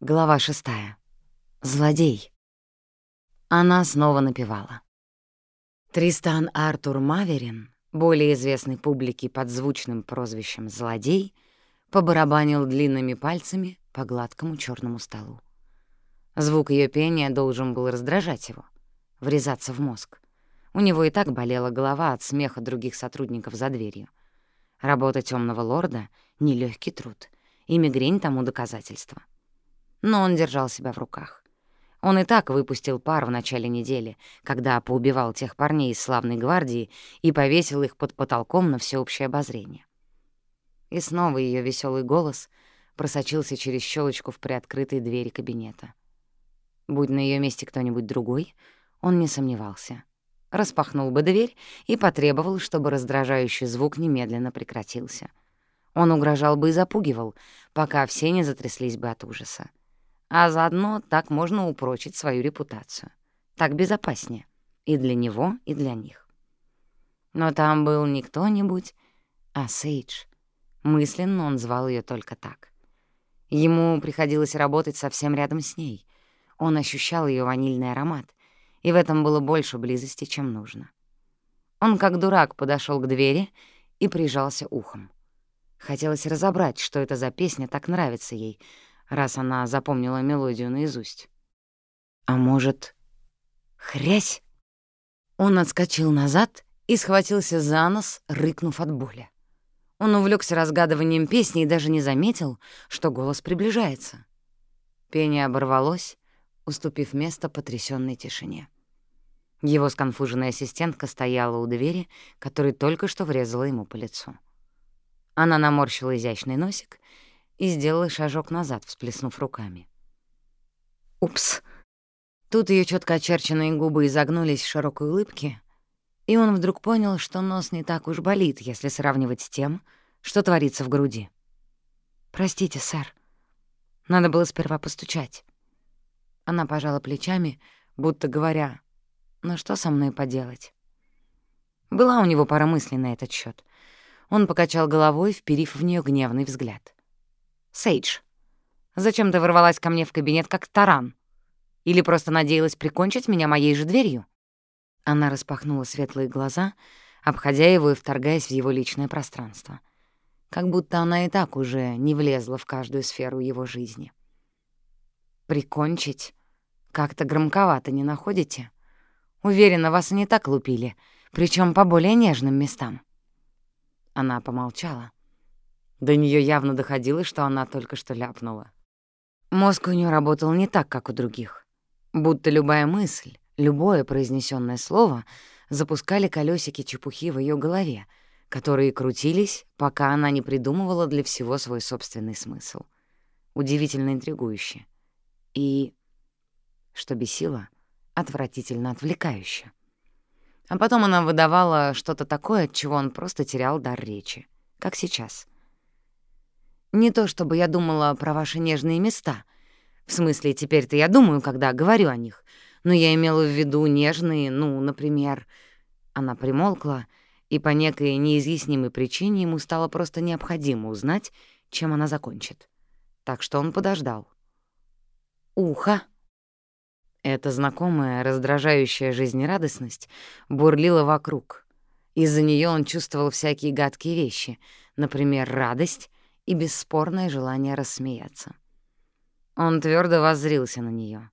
Глава шестая. Злодей. Она снова напевала. Тристан Артур Маверин, более известный публике под звучным прозвищем «Злодей», побарабанил длинными пальцами по гладкому черному столу. Звук ее пения должен был раздражать его, врезаться в мозг. У него и так болела голова от смеха других сотрудников за дверью. Работа темного лорда — нелегкий труд, и мигрень тому доказательство — но он держал себя в руках. Он и так выпустил пар в начале недели, когда поубивал тех парней из славной гвардии и повесил их под потолком на всеобщее обозрение. И снова ее веселый голос просочился через щелочку в приоткрытой двери кабинета. Будь на ее месте кто-нибудь другой, он не сомневался. Распахнул бы дверь и потребовал, чтобы раздражающий звук немедленно прекратился. Он угрожал бы и запугивал, пока все не затряслись бы от ужаса а заодно так можно упрочить свою репутацию. Так безопаснее и для него, и для них. Но там был не кто-нибудь, а Сейдж. Мысленно он звал ее только так. Ему приходилось работать совсем рядом с ней. Он ощущал ее ванильный аромат, и в этом было больше близости, чем нужно. Он как дурак подошел к двери и прижался ухом. Хотелось разобрать, что это за песня так нравится ей — раз она запомнила мелодию наизусть. А может, хрясь? Он отскочил назад и схватился за нос, рыкнув от боли. Он увлекся разгадыванием песни и даже не заметил, что голос приближается. Пение оборвалось, уступив место потрясённой тишине. Его сконфуженная ассистентка стояла у двери, которая только что врезала ему по лицу. Она наморщила изящный носик и сделала шажок назад, всплеснув руками. «Упс!» Тут ее четко очерченные губы изогнулись в широкой улыбке, и он вдруг понял, что нос не так уж болит, если сравнивать с тем, что творится в груди. «Простите, сэр. Надо было сперва постучать». Она пожала плечами, будто говоря, «Ну что со мной поделать?» Была у него пара мыслей на этот счет. Он покачал головой, вперив в нее гневный взгляд. Сейдж, зачем ты ворвалась ко мне в кабинет как таран? Или просто надеялась прикончить меня моей же дверью?» Она распахнула светлые глаза, обходя его и вторгаясь в его личное пространство. Как будто она и так уже не влезла в каждую сферу его жизни. «Прикончить? Как-то громковато, не находите? Уверена, вас и не так лупили, причем по более нежным местам». Она помолчала. До нее явно доходило, что она только что ляпнула. Мозг у нее работал не так, как у других. Будто любая мысль, любое произнесенное слово запускали колесики чепухи в ее голове, которые крутились, пока она не придумывала для всего свой собственный смысл. Удивительно интригующе. И, что бесило, отвратительно отвлекающе. А потом она выдавала что-то такое, от чего он просто терял дар речи, как сейчас — не то чтобы я думала про ваши нежные места. В смысле, теперь-то я думаю, когда говорю о них. Но я имела в виду нежные, ну, например... Она примолкла, и по некой неизъяснимой причине ему стало просто необходимо узнать, чем она закончит. Так что он подождал. «Ухо!» Эта знакомая, раздражающая жизнерадостность бурлила вокруг. Из-за нее он чувствовал всякие гадкие вещи, например, радость и бесспорное желание рассмеяться. Он твердо воззрился на нее.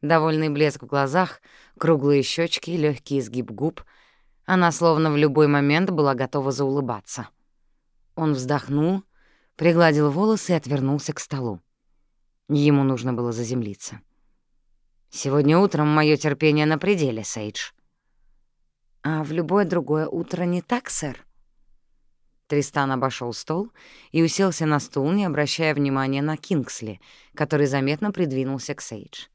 Довольный блеск в глазах, круглые щечки, легкий изгиб губ. Она словно в любой момент была готова заулыбаться. Он вздохнул, пригладил волосы и отвернулся к столу. Ему нужно было заземлиться. «Сегодня утром мое терпение на пределе, Сейдж». «А в любое другое утро не так, сэр?» Тристан обошел стол и уселся на стул, не обращая внимания на Кингсли, который заметно придвинулся к Сейдж.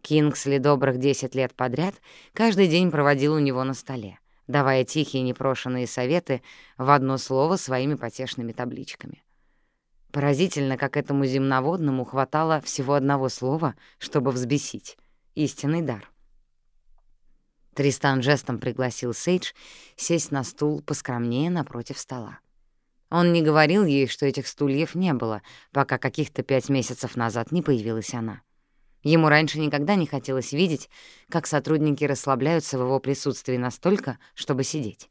Кингсли добрых десять лет подряд каждый день проводил у него на столе, давая тихие непрошенные советы в одно слово своими потешными табличками. Поразительно, как этому земноводному хватало всего одного слова, чтобы взбесить. Истинный дар. Тристан жестом пригласил Сейдж сесть на стул поскромнее напротив стола. Он не говорил ей, что этих стульев не было, пока каких-то пять месяцев назад не появилась она. Ему раньше никогда не хотелось видеть, как сотрудники расслабляются в его присутствии настолько, чтобы сидеть.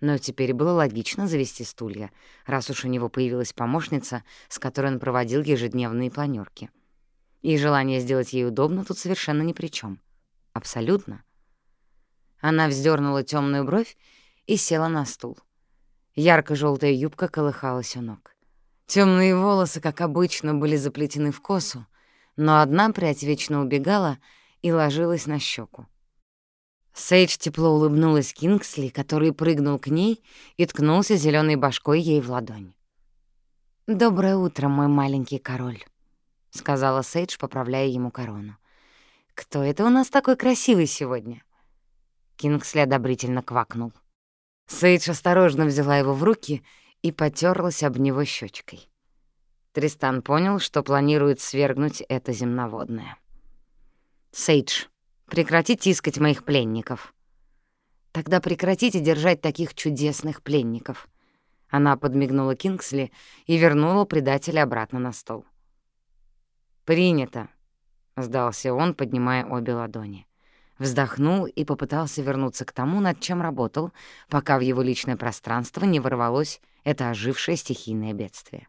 Но теперь было логично завести стулья, раз уж у него появилась помощница, с которой он проводил ежедневные планёрки. И желание сделать ей удобно тут совершенно ни при чем. Абсолютно. Она вздернула темную бровь и села на стул. Ярко желтая юбка колыхалась у ног. Темные волосы, как обычно, были заплетены в косу, но одна прядь вечно убегала и ложилась на щеку. Сейдж тепло улыбнулась Кингсли, который прыгнул к ней и ткнулся зеленой башкой ей в ладонь. «Доброе утро, мой маленький король», — сказала Сейдж, поправляя ему корону. «Кто это у нас такой красивый сегодня?» Кингсли одобрительно квакнул. Сейдж осторожно взяла его в руки и потерлась об него щечкой. Тристан понял, что планирует свергнуть это земноводное. «Сейдж, прекратите искать моих пленников». «Тогда прекратите держать таких чудесных пленников». Она подмигнула Кингсли и вернула предателя обратно на стол. «Принято», — сдался он, поднимая обе ладони. Вздохнул и попытался вернуться к тому, над чем работал, пока в его личное пространство не ворвалось это ожившее стихийное бедствие.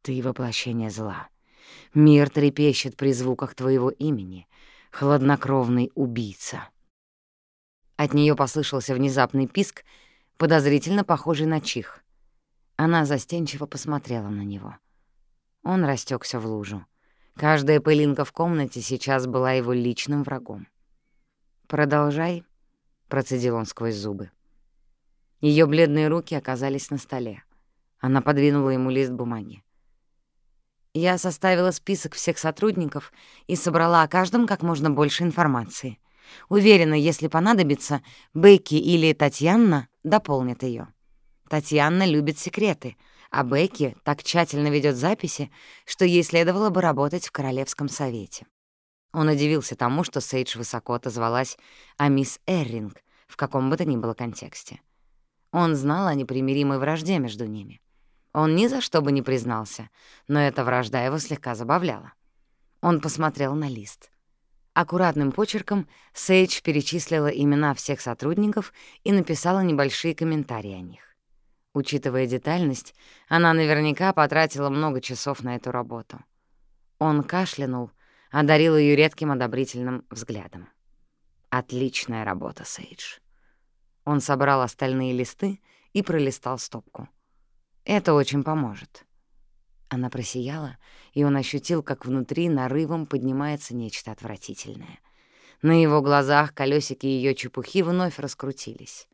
Ты — воплощение зла. Мир трепещет при звуках твоего имени, хладнокровный убийца. От нее послышался внезапный писк, подозрительно похожий на чих. Она застенчиво посмотрела на него. Он растекся в лужу. Каждая пылинка в комнате сейчас была его личным врагом. «Продолжай», — процедил он сквозь зубы. Ее бледные руки оказались на столе. Она подвинула ему лист бумаги. Я составила список всех сотрудников и собрала о каждом как можно больше информации. Уверена, если понадобится, Бекки или Татьяна дополнят ее. Татьяна любит секреты, а Бекки так тщательно ведет записи, что ей следовало бы работать в Королевском совете. Он удивился тому, что Сейдж высоко отозвалась о мисс Эрринг в каком бы то ни было контексте. Он знал о непримиримой вражде между ними. Он ни за что бы не признался, но эта вражда его слегка забавляла. Он посмотрел на лист. Аккуратным почерком Сейдж перечислила имена всех сотрудников и написала небольшие комментарии о них. Учитывая детальность, она наверняка потратила много часов на эту работу. Он кашлянул, одарил ее редким одобрительным взглядом. «Отличная работа, Сейдж». Он собрал остальные листы и пролистал стопку. Это очень поможет». Она просияла, и он ощутил, как внутри нарывом поднимается нечто отвратительное. На его глазах колесики ее чепухи вновь раскрутились.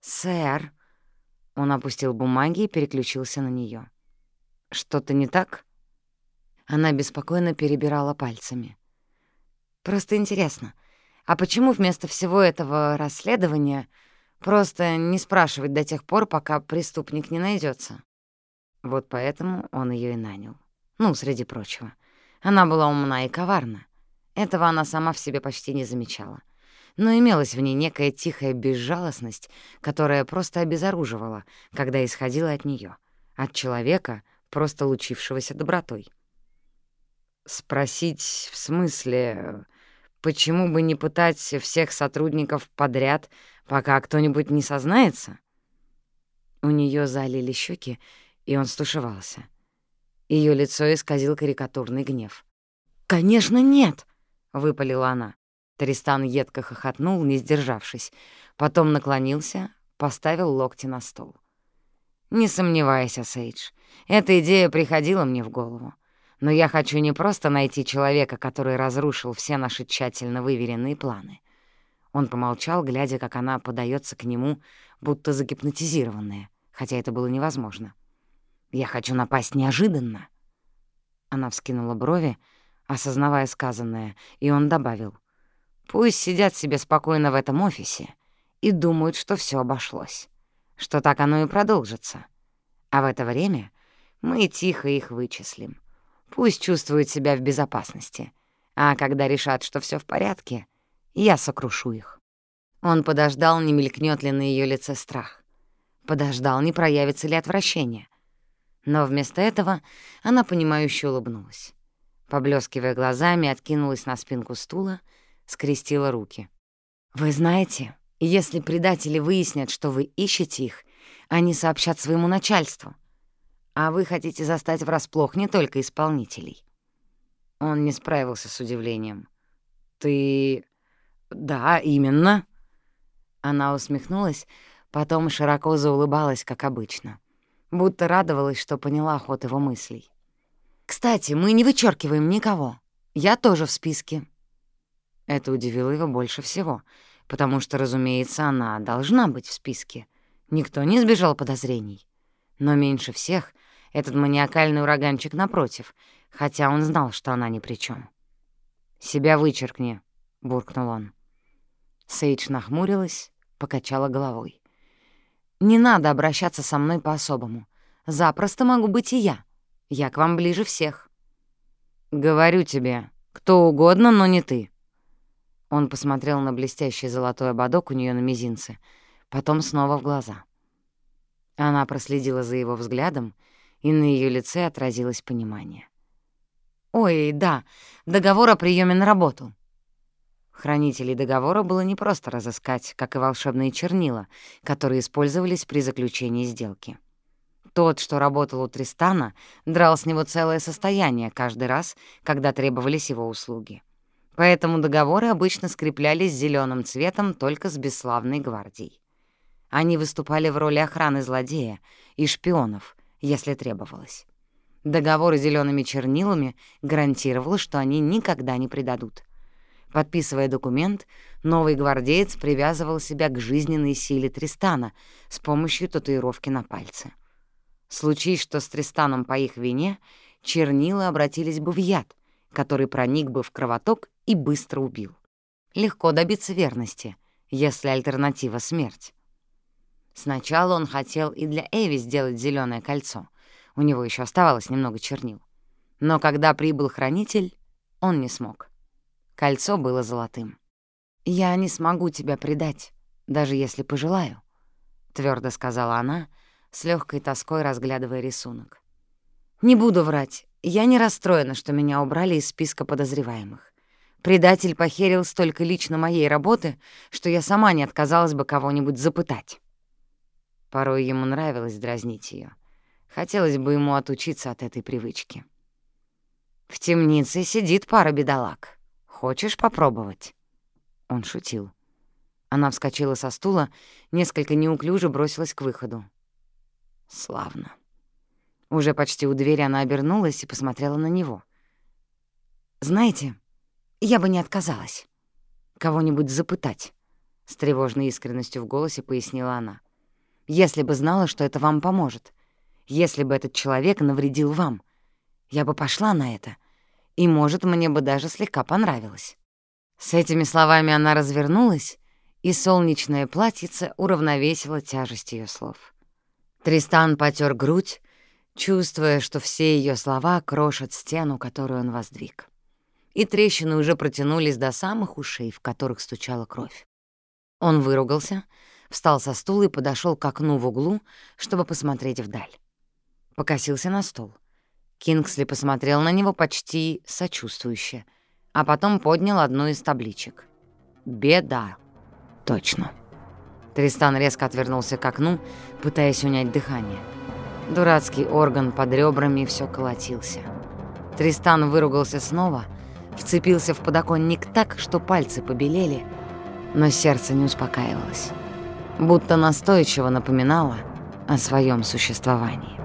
«Сэр!» Он опустил бумаги и переключился на нее. «Что-то не так?» Она беспокойно перебирала пальцами. «Просто интересно, а почему вместо всего этого расследования Просто не спрашивать до тех пор, пока преступник не найдется. Вот поэтому он ее и нанял. Ну, среди прочего. Она была умна и коварна. Этого она сама в себе почти не замечала. Но имелась в ней некая тихая безжалостность, которая просто обезоруживала, когда исходила от нее, от человека, просто лучившегося добротой. Спросить в смысле, почему бы не пытать всех сотрудников подряд, пока кто-нибудь не сознается? У нее залили щеки, и он стушевался. Ее лицо исказил карикатурный гнев. «Конечно, нет!» — выпалила она. Тристан едко хохотнул, не сдержавшись. Потом наклонился, поставил локти на стол. «Не сомневайся, Сейдж, эта идея приходила мне в голову. Но я хочу не просто найти человека, который разрушил все наши тщательно выверенные планы. Он помолчал, глядя, как она подается к нему, будто загипнотизированная, хотя это было невозможно. «Я хочу напасть неожиданно». Она вскинула брови, осознавая сказанное, и он добавил. «Пусть сидят себе спокойно в этом офисе и думают, что все обошлось, что так оно и продолжится. А в это время мы тихо их вычислим. Пусть чувствуют себя в безопасности, а когда решат, что все в порядке — я сокрушу их. Он подождал, не мелькнет ли на ее лице страх. подождал, не проявится ли отвращение. Но вместо этого она понимающе улыбнулась. Поблескивая глазами, откинулась на спинку стула, скрестила руки. «Вы знаете, если предатели выяснят, что вы ищете их, они сообщат своему начальству. А вы хотите застать врасплох не только исполнителей». Он не справился с удивлением. «Ты... да, именно». Она усмехнулась, потом широко заулыбалась, как обычно. Будто радовалась, что поняла ход его мыслей. «Кстати, мы не вычеркиваем никого. Я тоже в списке». Это удивило его больше всего, потому что, разумеется, она должна быть в списке. Никто не избежал подозрений. Но меньше всех этот маниакальный ураганчик напротив, хотя он знал, что она ни при чем. «Себя вычеркни», — буркнул он. Сейдж нахмурилась, покачала головой. «Не надо обращаться со мной по-особому. Запросто могу быть и я. Я к вам ближе всех». «Говорю тебе, кто угодно, но не ты». Он посмотрел на блестящий золотой ободок у нее на мизинце, потом снова в глаза. Она проследила за его взглядом, и на ее лице отразилось понимание. «Ой, да, договор о приеме на работу. Хранителей договора было непросто разыскать, как и волшебные чернила, которые использовались при заключении сделки. Тот, что работал у Тристана, драл с него целое состояние каждый раз, когда требовались его услуги. Поэтому договоры обычно скреплялись зеленым цветом только с бесславной гвардией. Они выступали в роли охраны злодея и шпионов, если требовалось. Договор зелеными чернилами гарантировал, что они никогда не предадут. Подписывая документ, новый гвардеец привязывал себя к жизненной силе Тристана с помощью татуировки на пальце. Случись, что с Тристаном по их вине, чернила обратились бы в яд, который проник бы в кровоток и быстро убил. Легко добиться верности, если альтернатива — смерть. Сначала он хотел и для Эви сделать зеленое кольцо. У него еще оставалось немного чернил. Но когда прибыл хранитель, он не смог. Кольцо было золотым. «Я не смогу тебя предать, даже если пожелаю», — твердо сказала она, с легкой тоской разглядывая рисунок. «Не буду врать, я не расстроена, что меня убрали из списка подозреваемых. Предатель похерил столько лично моей работы, что я сама не отказалась бы кого-нибудь запытать». Порой ему нравилось дразнить ее. Хотелось бы ему отучиться от этой привычки. В темнице сидит пара бедолаг. Хочешь попробовать?» Он шутил. Она вскочила со стула, несколько неуклюже бросилась к выходу. Славно. Уже почти у двери она обернулась и посмотрела на него. «Знаете, я бы не отказалась. Кого-нибудь запытать», — с тревожной искренностью в голосе пояснила она. «Если бы знала, что это вам поможет. Если бы этот человек навредил вам. Я бы пошла на это и, может, мне бы даже слегка понравилось». С этими словами она развернулась, и солнечное платьице уравновесило тяжесть ее слов. Тристан потер грудь, чувствуя, что все ее слова крошат стену, которую он воздвиг. И трещины уже протянулись до самых ушей, в которых стучала кровь. Он выругался, встал со стула и подошел к окну в углу, чтобы посмотреть вдаль. Покосился на стол — Кингсли посмотрел на него почти сочувствующе, а потом поднял одну из табличек. «Беда». «Точно». Тристан резко отвернулся к окну, пытаясь унять дыхание. Дурацкий орган под ребрами все колотился. Тристан выругался снова, вцепился в подоконник так, что пальцы побелели, но сердце не успокаивалось, будто настойчиво напоминало о своем существовании.